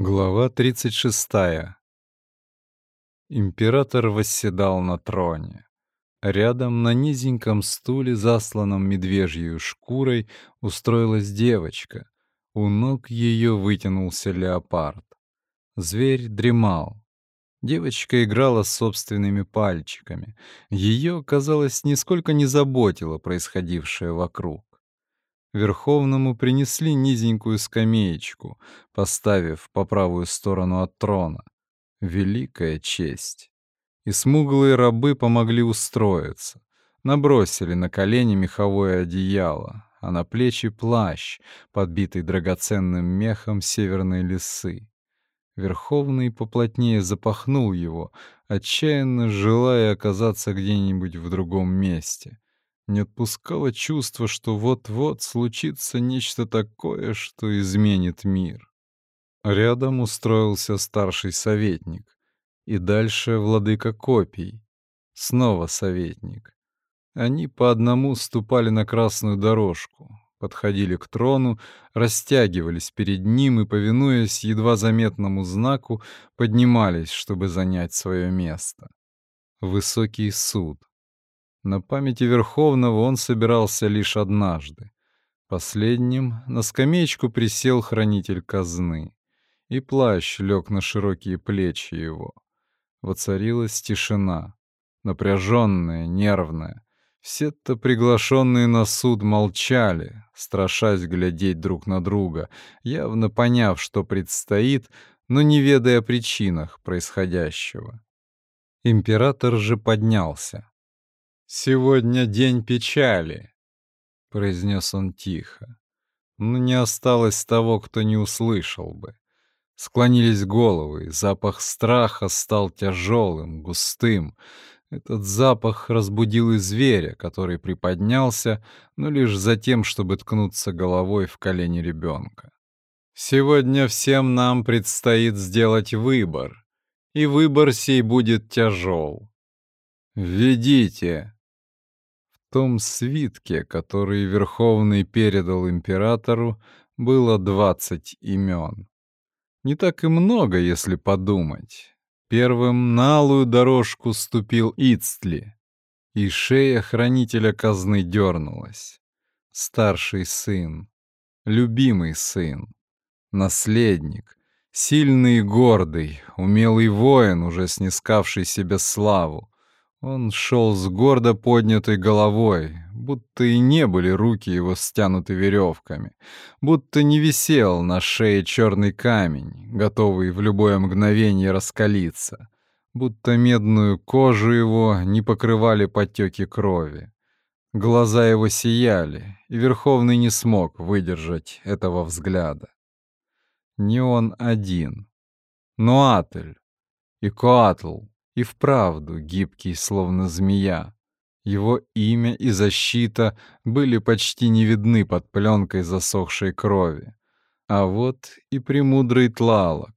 Глава 36. Император восседал на троне. Рядом на низеньком стуле, засланном медвежьей шкурой, устроилась девочка. У ног ее вытянулся леопард. Зверь дремал. Девочка играла с собственными пальчиками. Ее, казалось, нисколько не заботило происходившее вокруг. Верховному принесли низенькую скамеечку, поставив по правую сторону от трона. Великая честь. И смуглые рабы помогли устроиться. Набросили на колени меховое одеяло, а на плечи плащ, подбитый драгоценным мехом северной лисы. Верховный поплотнее запахнул его, отчаянно желая оказаться где-нибудь в другом месте — не отпускало чувство, что вот-вот случится нечто такое, что изменит мир. Рядом устроился старший советник. И дальше владыка копий. Снова советник. Они по одному ступали на красную дорожку, подходили к трону, растягивались перед ним и, повинуясь едва заметному знаку, поднимались, чтобы занять свое место. Высокий суд. На памяти Верховного он собирался лишь однажды. Последним на скамеечку присел хранитель казны, и плащ лег на широкие плечи его. Воцарилась тишина, напряженная, нервная. Все-то приглашенные на суд молчали, страшась глядеть друг на друга, явно поняв, что предстоит, но не ведая о причинах происходящего. Император же поднялся. «Сегодня день печали», — произнес он тихо. Но не осталось того, кто не услышал бы. Склонились головы, запах страха стал тяжелым, густым. Этот запах разбудил и зверя, который приподнялся, но лишь за тем, чтобы ткнуться головой в колени ребенка. «Сегодня всем нам предстоит сделать выбор, и выбор сей будет тяжел. Введите!» Том свитке, который Верховный передал императору, было двадцать имен. Не так и много, если подумать. Первым на алую дорожку ступил Ицтли, и шея хранителя казны дернулась. Старший сын, любимый сын, наследник, сильный и гордый, умелый воин, уже снискавший себе славу, он шел с гордо поднятой головой, будто и не были руки его стянуты веревками, будто не висел на шее черный камень, готовый в любое мгновение раскалиться, будто медную кожу его не покрывали потеки крови. Глаза его сияли, и Верховный не смог выдержать этого взгляда. Не он один, но Атель и Коатл и вправду гибкий, словно змея. Его имя и защита были почти не видны под пленкой засохшей крови. А вот и премудрый Тлалок.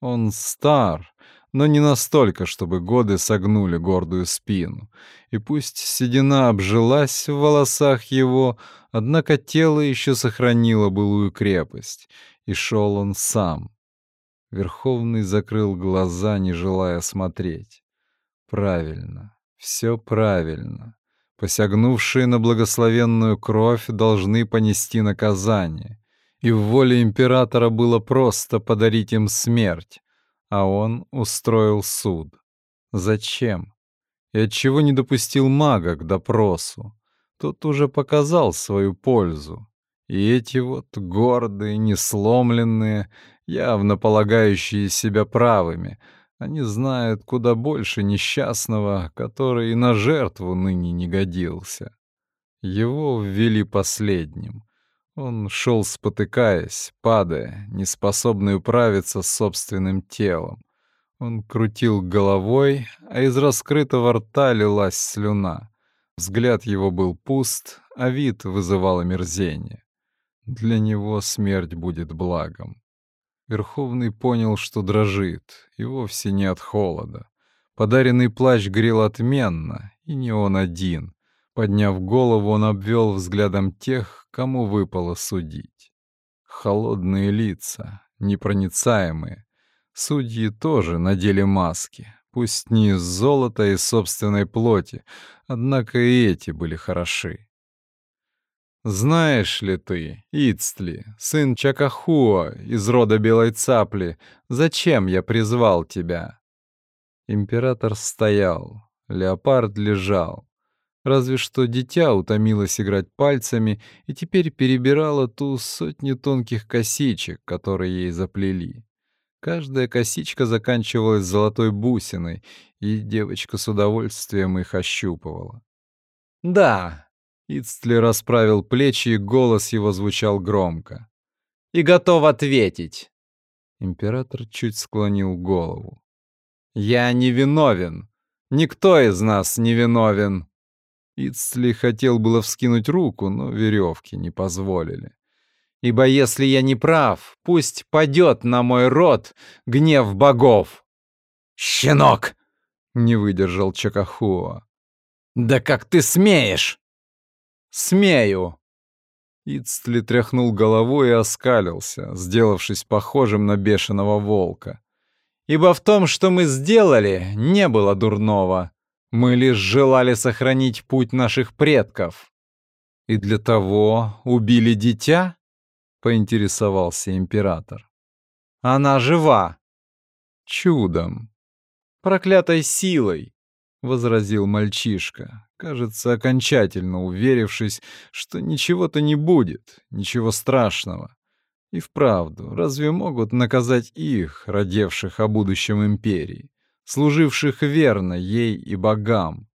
Он стар, но не настолько, чтобы годы согнули гордую спину. И пусть седина обжилась в волосах его, однако тело еще сохранило былую крепость, и шел он сам, Верховный закрыл глаза, не желая смотреть. Правильно, все правильно. Посягнувшие на благословенную кровь должны понести наказание. И в воле императора было просто подарить им смерть, а он устроил суд. Зачем? И отчего не допустил мага к допросу? Тот уже показал свою пользу. И эти вот гордые, несломленные, явно полагающие себя правыми. Они знают куда больше несчастного, который и на жертву ныне не годился. Его ввели последним. Он шел спотыкаясь, падая, неспособный управиться с собственным телом. Он крутил головой, а из раскрытого рта лилась слюна. Взгляд его был пуст, а вид вызывал омерзение. Для него смерть будет благом. Верховный понял, что дрожит, и вовсе не от холода. Подаренный плащ грел отменно, и не он один. Подняв голову, он обвел взглядом тех, кому выпало судить. Холодные лица, непроницаемые. Судьи тоже надели маски, пусть не из золота и собственной плоти, однако и эти были хороши. «Знаешь ли ты, Ицтли, сын Чакахуа из рода Белой Цапли, зачем я призвал тебя?» Император стоял, леопард лежал. Разве что дитя утомилось играть пальцами и теперь перебирала ту сотню тонких косичек, которые ей заплели. Каждая косичка заканчивалась золотой бусиной, и девочка с удовольствием их ощупывала. «Да», — Ицтли расправил плечи, и голос его звучал громко. «И готов ответить». Император чуть склонил голову. «Я не виновен. Никто из нас не виновен». Ицли хотел было вскинуть руку, но веревки не позволили. «Ибо если я не прав, пусть падет на мой род гнев богов!» «Щенок!» — не выдержал Чакахуа. «Да как ты смеешь?» «Смею!» Ицтли тряхнул головой и оскалился, сделавшись похожим на бешеного волка. Ибо в том, что мы сделали, не было дурного. Мы лишь желали сохранить путь наших предков. И для того убили дитя? Поинтересовался император. Она жива. Чудом. Проклятой силой, возразил мальчишка, кажется, окончательно уверившись, что ничего-то не будет, ничего страшного. И вправду, разве могут наказать их, родевших о будущем империи, служивших верно ей и богам?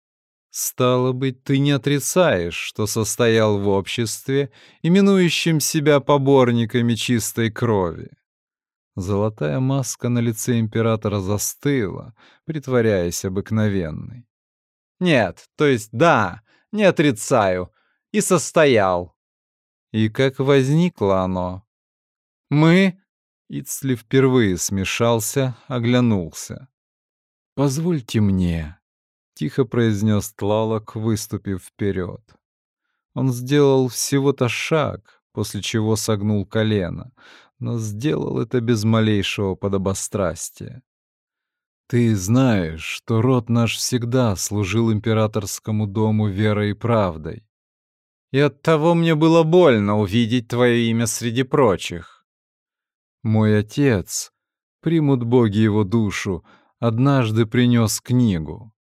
Стало быть, ты не отрицаешь, что состоял в обществе, именующем себя поборниками чистой крови. Золотая маска на лице императора застыла, притворяясь обыкновенной. Нет, то есть да, не отрицаю, и состоял. И как возникло оно? «Мы...» Ицли впервые смешался, оглянулся. «Позвольте мне», — тихо произнес Тлалок, выступив вперед. Он сделал всего-то шаг, после чего согнул колено, но сделал это без малейшего подобострастия. «Ты знаешь, что род наш всегда служил императорскому дому верой и правдой. И оттого мне было больно увидеть твое имя среди прочих. Мой отец, примут боги его душу, однажды принес книгу.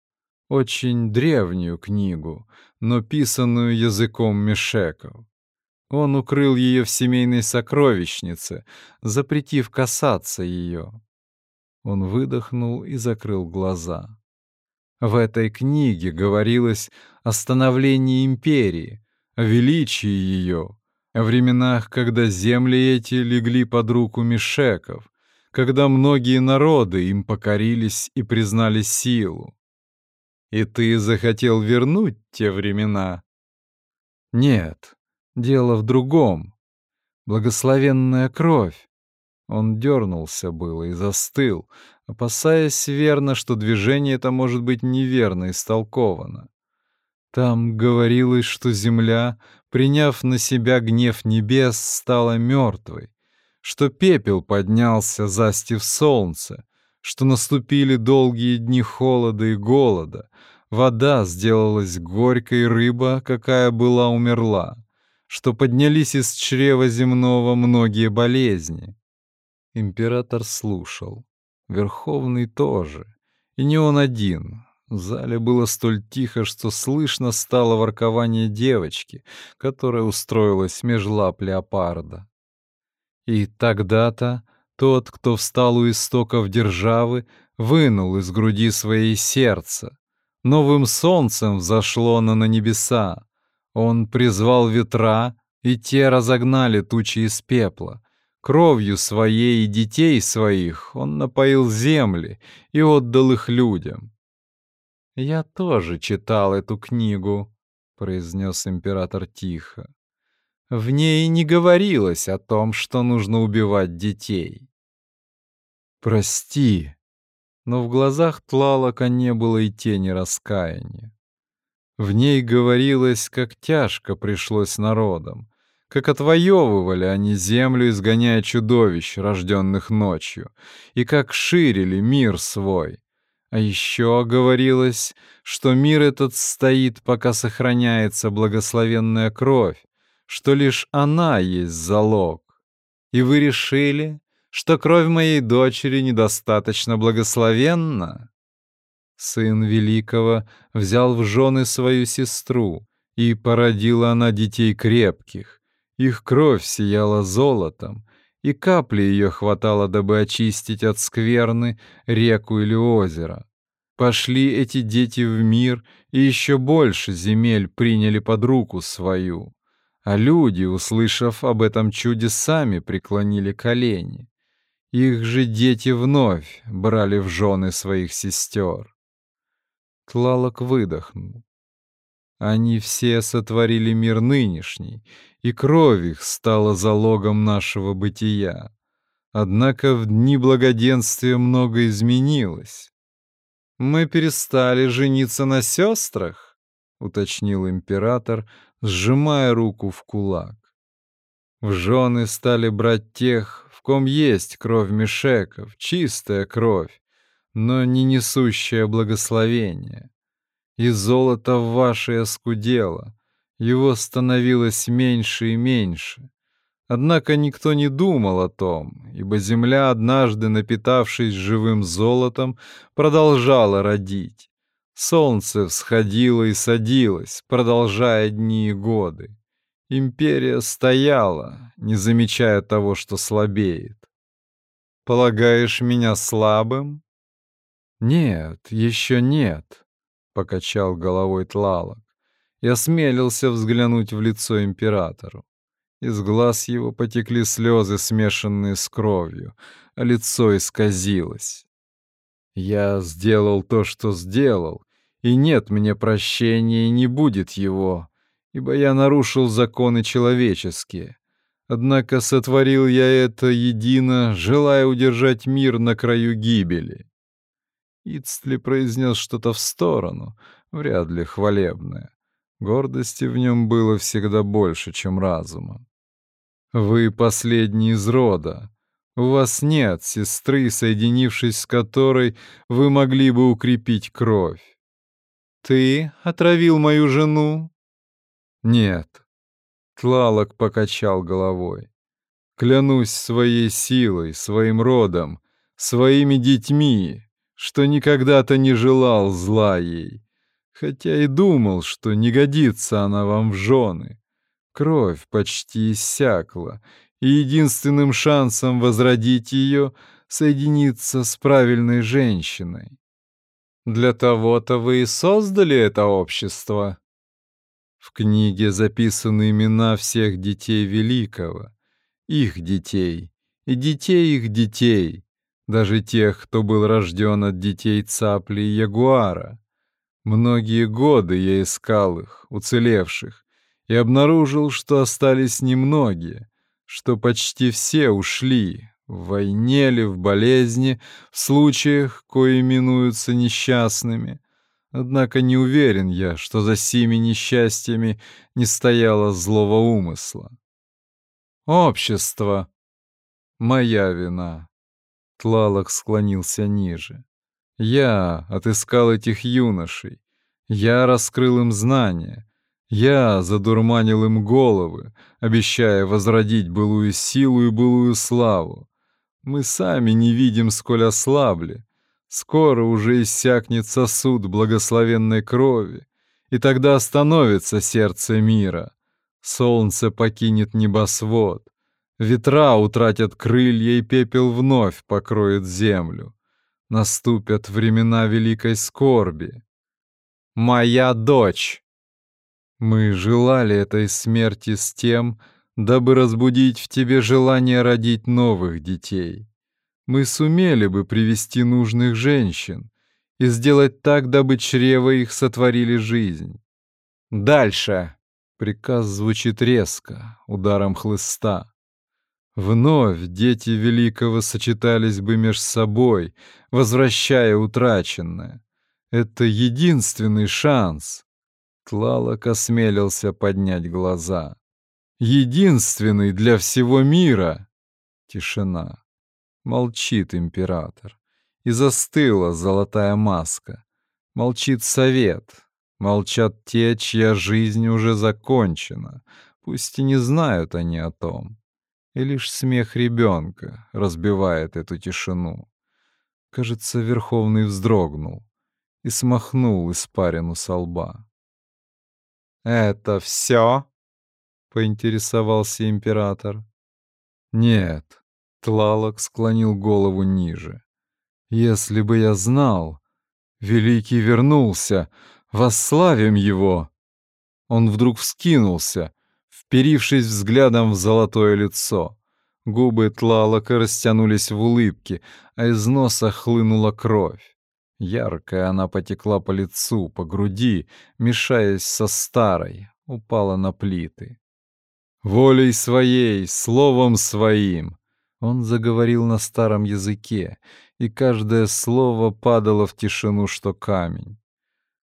Очень древнюю книгу, но писанную языком мешеков. Он укрыл ее в семейной сокровищнице, запретив касаться ее. Он выдохнул и закрыл глаза. В этой книге говорилось о становлении империи, о величии ее, о временах, когда земли эти легли под руку мешеков, когда многие народы им покорились и признали силу. И ты захотел вернуть те времена? Нет, дело в другом. Благословенная кровь. Он дернулся было и застыл, опасаясь верно, что движение это может быть неверно истолковано. Там говорилось, что земля приняв на себя гнев небес, стала мертвой, что пепел поднялся, застив солнце, что наступили долгие дни холода и голода, вода сделалась горькой, рыба, какая была, умерла, что поднялись из чрева земного многие болезни. Император слушал, Верховный тоже, и не он один, в зале было столь тихо, что слышно стало воркование девочки, которая устроилась меж лап леопарда. И тогда-то тот, кто встал у истоков державы, вынул из груди своей сердце. Новым солнцем взошло оно на небеса. Он призвал ветра, и те разогнали тучи из пепла. Кровью своей и детей своих он напоил земли и отдал их людям. «Я тоже читал эту книгу», — произнес император тихо. «В ней не говорилось о том, что нужно убивать детей». «Прости», но в глазах Тлалока не было и тени раскаяния. В ней говорилось, как тяжко пришлось народам, как отвоевывали они землю, изгоняя чудовищ, рожденных ночью, и как ширили мир свой. А еще говорилось, что мир этот стоит, пока сохраняется благословенная кровь, что лишь она есть залог. И вы решили, что кровь моей дочери недостаточно благословенна? Сын Великого взял в жены свою сестру, и породила она детей крепких. Их кровь сияла золотом, и капли ее хватало, дабы очистить от скверны реку или озеро. Пошли эти дети в мир, и еще больше земель приняли под руку свою. А люди, услышав об этом чуде, сами преклонили колени. Их же дети вновь брали в жены своих сестер. Тлалок выдохнул. Они все сотворили мир нынешний, и кровь их стала залогом нашего бытия. Однако в дни благоденствия много изменилось. Мы перестали жениться на сестрах, уточнил император, сжимая руку в кулак. В жены стали брать тех, в ком есть кровь мешеков, чистая кровь, но не несущая благословения и золото ваше оскудело, его становилось меньше и меньше. Однако никто не думал о том, ибо земля, однажды напитавшись живым золотом, продолжала родить. Солнце всходило и садилось, продолжая дни и годы. Империя стояла, не замечая того, что слабеет. «Полагаешь меня слабым?» «Нет, еще нет», — покачал головой Тлалок и осмелился взглянуть в лицо императору. Из глаз его потекли слезы, смешанные с кровью, а лицо исказилось. «Я сделал то, что сделал, и нет мне прощения, и не будет его, ибо я нарушил законы человеческие. Однако сотворил я это едино, желая удержать мир на краю гибели. Ицтли произнес что-то в сторону, вряд ли хвалебное. Гордости в нем было всегда больше, чем разума. «Вы последний из рода. У вас нет сестры, соединившись с которой, вы могли бы укрепить кровь. Ты отравил мою жену?» «Нет». Тлалок покачал головой. «Клянусь своей силой, своим родом, своими детьми, что никогда-то не желал зла ей, хотя и думал, что не годится она вам в жены. Кровь почти иссякла, и единственным шансом возродить ее — соединиться с правильной женщиной. Для того-то вы и создали это общество. В книге записаны имена всех детей Великого, их детей и детей их детей, даже тех, кто был рожден от детей цапли и ягуара. Многие годы я искал их, уцелевших, и обнаружил, что остались немногие, что почти все ушли, в войне ли, в болезни, в случаях, кои именуются несчастными. Однако не уверен я, что за сими несчастьями не стояло злого умысла. Общество. Моя вина. Тлалок склонился ниже. Я отыскал этих юношей. Я раскрыл им знания. Я задурманил им головы, обещая возродить былую силу и былую славу. Мы сами не видим, сколь ослабли. Скоро уже иссякнет сосуд благословенной крови, и тогда остановится сердце мира. Солнце покинет небосвод, Ветра утратят крылья, и пепел вновь покроет землю. Наступят времена великой скорби. Моя дочь! Мы желали этой смерти с тем, дабы разбудить в тебе желание родить новых детей. Мы сумели бы привести нужных женщин и сделать так, дабы чрево их сотворили жизнь. Дальше. Приказ звучит резко, ударом хлыста. Вновь дети Великого сочетались бы меж собой, возвращая утраченное. Это единственный шанс. Тлалок осмелился поднять глаза. единственный для всего мира. Тишина. Молчит император. И застыла золотая маска. Молчит совет. Молчат те, чья жизнь уже закончена. Пусть и не знают они о том. И лишь смех ребенка разбивает эту тишину. Кажется, Верховный вздрогнул и смахнул испарину со лба. «Это все?» — поинтересовался император. «Нет», — Тлалок склонил голову ниже. «Если бы я знал, Великий вернулся, восславим его!» Он вдруг вскинулся, вперившись взглядом в золотое лицо. Губы Тлалока растянулись в улыбке, а из носа хлынула кровь. Яркая она потекла по лицу, по груди, мешаясь со старой, упала на плиты. «Волей своей, словом своим!» Он заговорил на старом языке, и каждое слово падало в тишину, что камень.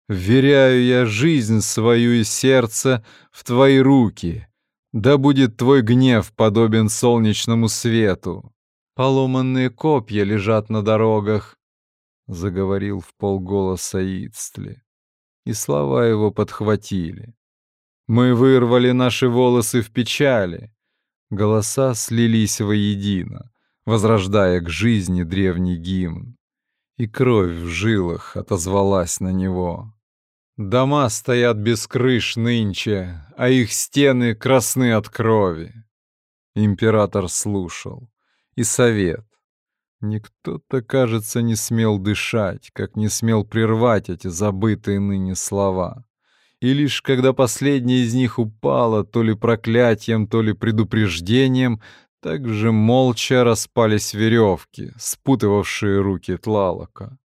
«Вверяю я жизнь свою и сердце в твои руки. Да будет твой гнев подобен солнечному свету. Поломанные копья лежат на дорогах, заговорил в полголоса Ицтли, и слова его подхватили. Мы вырвали наши волосы в печали. Голоса слились воедино, возрождая к жизни древний гимн. И кровь в жилах отозвалась на него. Дома стоят без крыш нынче, а их стены красны от крови. Император слушал. И совет, Никто-то, кажется, не смел дышать, как не смел прервать эти забытые ныне слова. И лишь когда последняя из них упала, то ли проклятием, то ли предупреждением, так же молча распались веревки, спутывавшие руки Тлалока.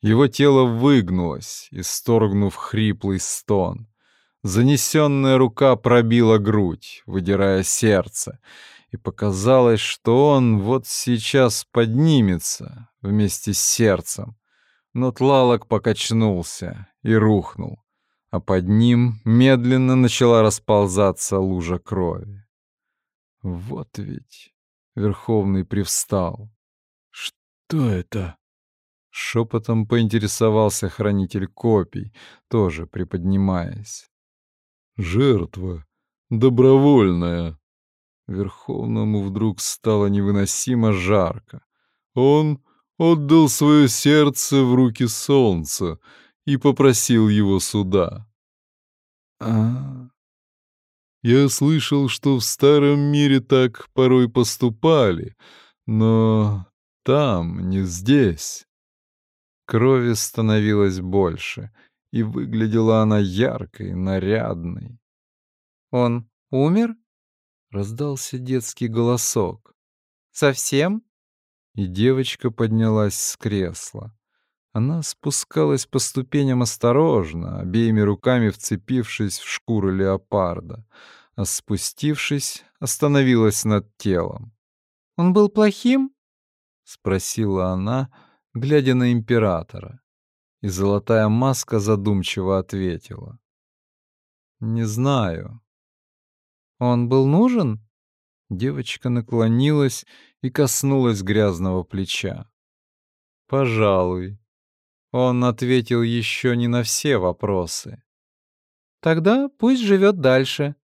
Его тело выгнулось, исторгнув хриплый стон. Занесенная рука пробила грудь, выдирая сердце, и показалось, что он вот сейчас поднимется вместе с сердцем. Но Тлалок покачнулся и рухнул, а под ним медленно начала расползаться лужа крови. Вот ведь Верховный привстал. «Что это?» Шепотом поинтересовался хранитель копий, тоже приподнимаясь. «Жертва добровольная», Верховному вдруг стало невыносимо жарко. Он отдал свое сердце в руки солнца и попросил его суда. А, Я слышал, что в старом мире так порой поступали, но там, не здесь. Крови становилось больше, и выглядела она яркой, нарядной. «Он умер?» раздался детский голосок. «Совсем?» И девочка поднялась с кресла. Она спускалась по ступеням осторожно, обеими руками вцепившись в шкуру леопарда, а спустившись, остановилась над телом. «Он был плохим?» — спросила она, глядя на императора. И золотая маска задумчиво ответила. «Не знаю. Он был нужен? Девочка наклонилась и коснулась грязного плеча. Пожалуй. Он ответил еще не на все вопросы. Тогда пусть живет дальше.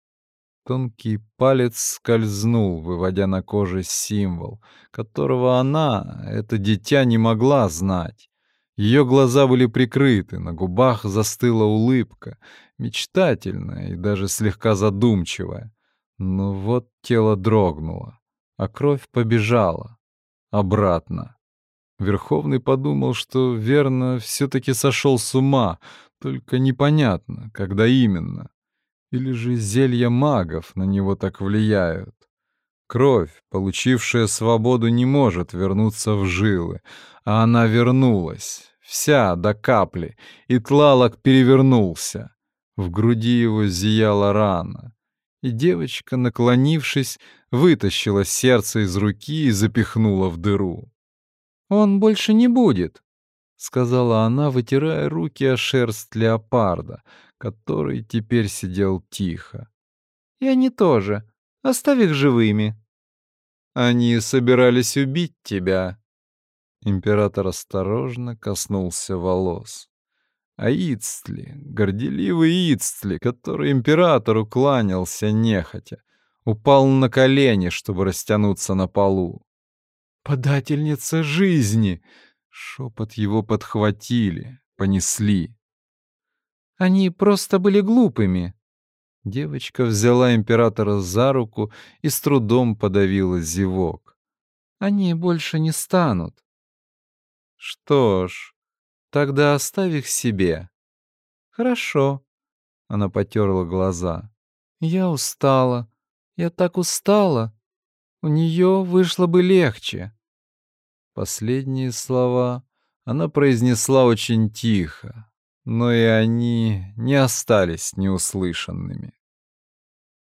Тонкий палец скользнул, выводя на коже символ, которого она, это дитя, не могла знать. Ее глаза были прикрыты, на губах застыла улыбка, мечтательная и даже слегка задумчивая. Но вот тело дрогнуло, а кровь побежала. Обратно. Верховный подумал, что верно все-таки сошел с ума, только непонятно, когда именно. Или же зелья магов на него так влияют. Кровь, получившая свободу, не может вернуться в жилы, а она вернулась, вся до капли, и тлалок перевернулся. В груди его зияла рана и девочка, наклонившись, вытащила сердце из руки и запихнула в дыру. «Он больше не будет», — сказала она, вытирая руки о шерсть леопарда, который теперь сидел тихо. И они тоже. Оставь их живыми. Они собирались убить тебя. Император осторожно коснулся волос. А Ицтли, горделивый Ицтли, который императору кланялся нехотя, упал на колени, чтобы растянуться на полу. «Подательница жизни!» Шепот его подхватили, понесли. Они просто были глупыми. Девочка взяла императора за руку и с трудом подавила зевок. Они больше не станут. Что ж, тогда оставь их себе. Хорошо. Она потерла глаза. Я устала. Я так устала. У нее вышло бы легче. Последние слова она произнесла очень тихо, но и они не остались неуслышанными.